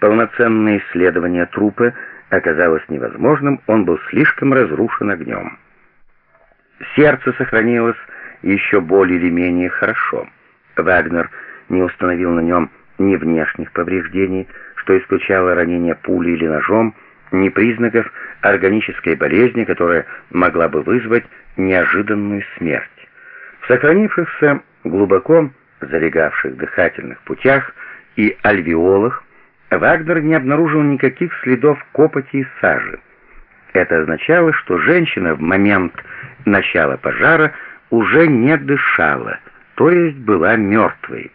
Полноценное исследование трупа оказалось невозможным, он был слишком разрушен огнем. Сердце сохранилось еще более или менее хорошо. Вагнер не установил на нем ни внешних повреждений, что исключало ранение пулей или ножом, ни признаков органической болезни, которая могла бы вызвать неожиданную смерть. В сохранившихся глубоко залегавших дыхательных путях и альвеолах Вагнер не обнаружил никаких следов копоти и сажи. Это означало, что женщина в момент начала пожара уже не дышала, то есть была мертвой.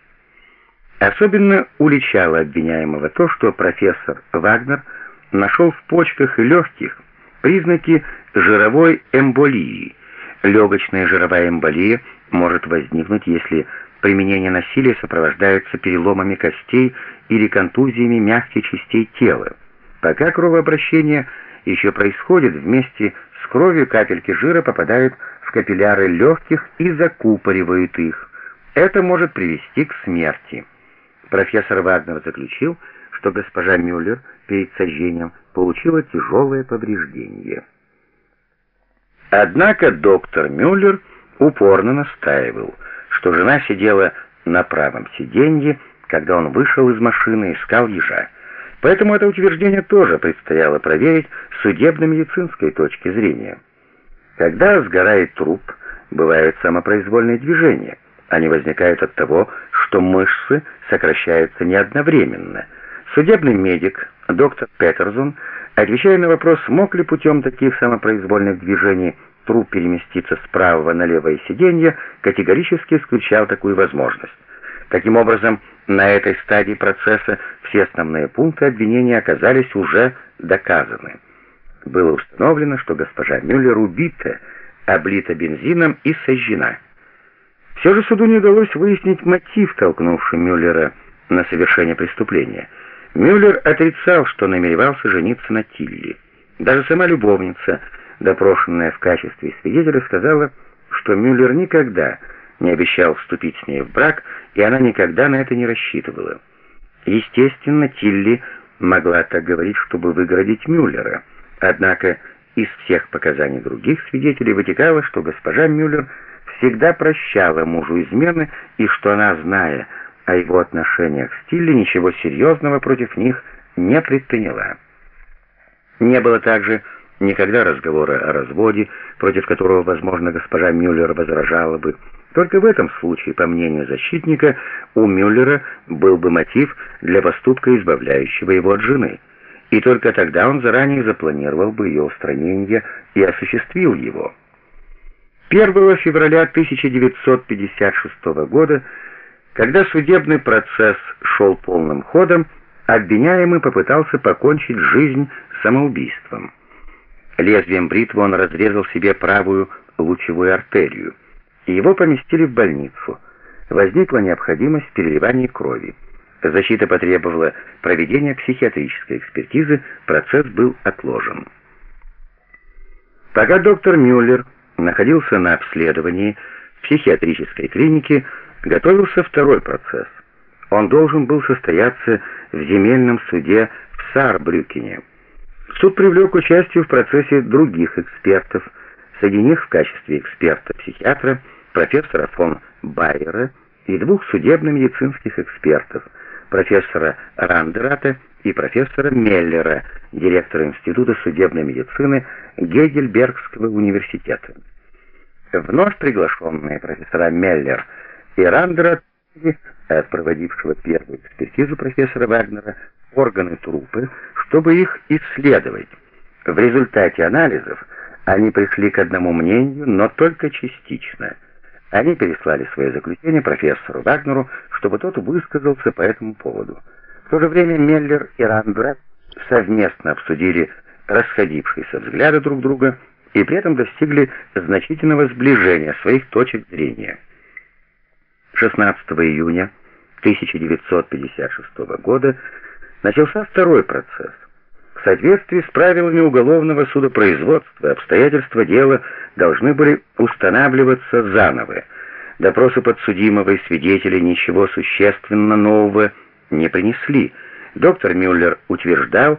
Особенно уличало обвиняемого то, что профессор Вагнер нашел в почках и легких признаки жировой эмболии. Легочная жировая эмболия может возникнуть, если применение насилия сопровождается переломами костей или контузиями мягких частей тела. Пока кровообращение еще происходит, вместе с кровью капельки жира попадают в капилляры легких и закупоривают их. Это может привести к смерти. Профессор Вагнер заключил, что госпожа Мюллер перед сожжением получила тяжелое повреждение. Однако доктор Мюллер упорно настаивал, что жена сидела на правом сиденье, когда он вышел из машины и искал ежа. Поэтому это утверждение тоже предстояло проверить с судебно-медицинской точки зрения. Когда сгорает труп, бывают самопроизвольные движения. Они возникают от того, что мышцы сокращаются не одновременно. Судебный медик, доктор Петерсон, отвечая на вопрос, мог ли путем таких самопроизвольных движений труп переместиться с правого на левое сиденье, категорически исключал такую возможность. Таким образом, на этой стадии процесса все основные пункты обвинения оказались уже доказаны. Было установлено, что госпожа Мюллер убита, облита бензином и сожжена. Все же суду не удалось выяснить мотив, толкнувший Мюллера на совершение преступления. Мюллер отрицал, что намеревался жениться на Тилли. Даже сама любовница, допрошенная в качестве свидетеля, сказала, что Мюллер никогда не обещал вступить с ней в брак, и она никогда на это не рассчитывала. Естественно, Тилли могла так говорить, чтобы выгородить Мюллера. Однако из всех показаний других свидетелей вытекало, что госпожа Мюллер всегда прощала мужу измены, и что она, зная о его отношениях с Тилли, ничего серьезного против них не предприняла. Не было также никогда разговора о разводе, против которого, возможно, госпожа Мюллер возражала бы. Только в этом случае, по мнению защитника, у Мюллера был бы мотив для поступка, избавляющего его от жены. И только тогда он заранее запланировал бы ее устранение и осуществил его. 1 февраля 1956 года, когда судебный процесс шел полным ходом, обвиняемый попытался покончить жизнь самоубийством. Лезвием бритвы он разрезал себе правую лучевую артерию, и его поместили в больницу. Возникла необходимость переливания крови. Защита потребовала проведения психиатрической экспертизы, процесс был отложен. Пока доктор Мюллер находился на обследовании в психиатрической клинике, готовился второй процесс. Он должен был состояться в земельном суде в Саарбрюкене. Суд привлек участие в процессе других экспертов, среди них в качестве эксперта-психиатра профессора фон Байера и двух судебно-медицинских экспертов, профессора Рандерата и профессора Меллера, директора Института судебной медицины Гегельбергского университета. Вновь приглашенные профессора Меллер и Рандерат проводившего первую экспертизу профессора Вагнера органы трупы, чтобы их исследовать. В результате анализов они пришли к одному мнению, но только частично. Они переслали свое заключение профессору Вагнеру, чтобы тот высказался по этому поводу. В то же время Меллер и Рандбрат совместно обсудили расходившиеся взгляды друг друга и при этом достигли значительного сближения своих точек зрения. 16 июня 1956 года начался второй процесс. В соответствии с правилами уголовного судопроизводства обстоятельства дела должны были устанавливаться заново. Допросы подсудимого и свидетелей ничего существенно нового не принесли. Доктор Мюллер утверждал,